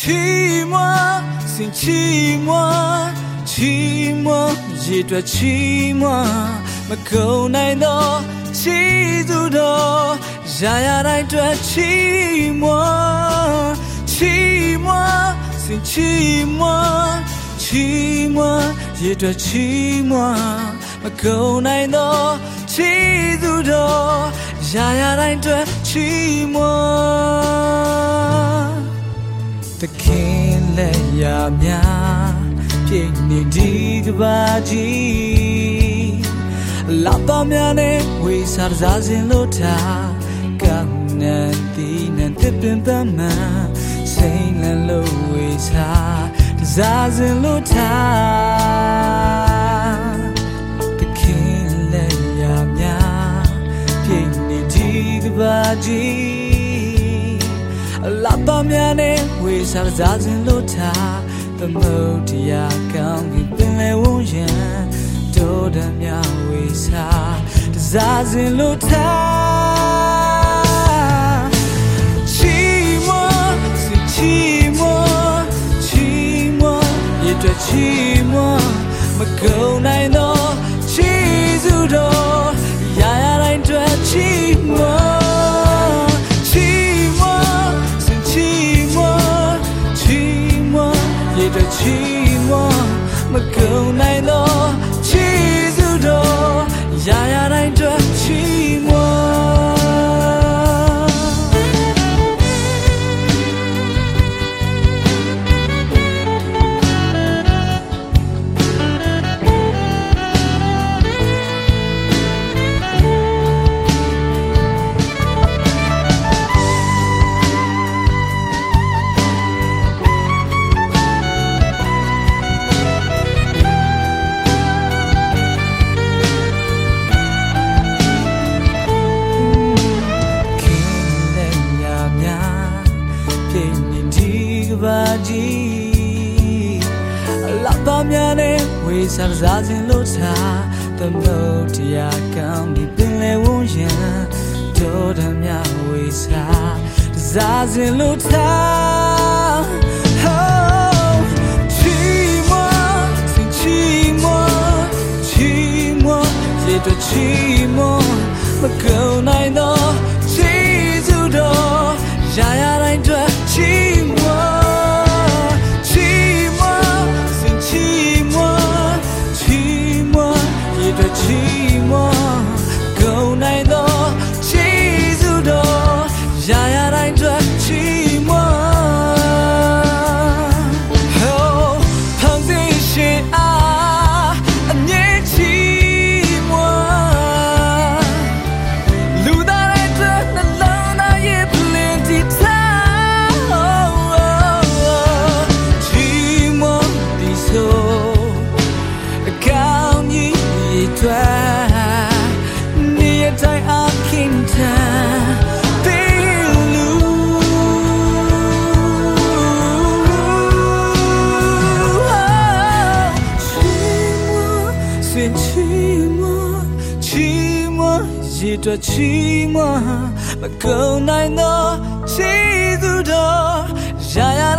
寂寞，心寂寞，寂寞一段寂 chỉ muốn, chỉ muốn 寂寞，是寂寞，寂寞一段寂寞，把苦难都记住的，想要带着寂寞 a da a. တခင်လက်ရများပြည့်နေဒီကဘာကြီးလာပါများနဲ့ဝေစားစားစင်လို့ထားကနန်တီနန်တစ်ပင်ပမစိန်လလို့ဝေစားစားစင်လို့ထား ပါများနဲ့ဝေစားစားစဉ်လို့ထားသမုဒ္ဒရာကောင်းကင်ပင်လေဝုံရန်တို့တည်းများဝေစားစားစဉ်လို့ထားချီမစီချီမချီမရတဲ့ချီမမကုန်နိုင်တော့ချီစုတော့ရရတိုင်းတွေ့ 么渴。 ပါကြီးလာပါများနဲ့ဝေစားစားစဉ်လို့ထားသမုတ်တရားကောင်းဒီပင်လေဝုံရန်တို့တည်းများဝေစားစားစဉ်လို့ထား 在阿อั的路。寂งเ寂寞，寂寞，一รู้ชีวเสียชี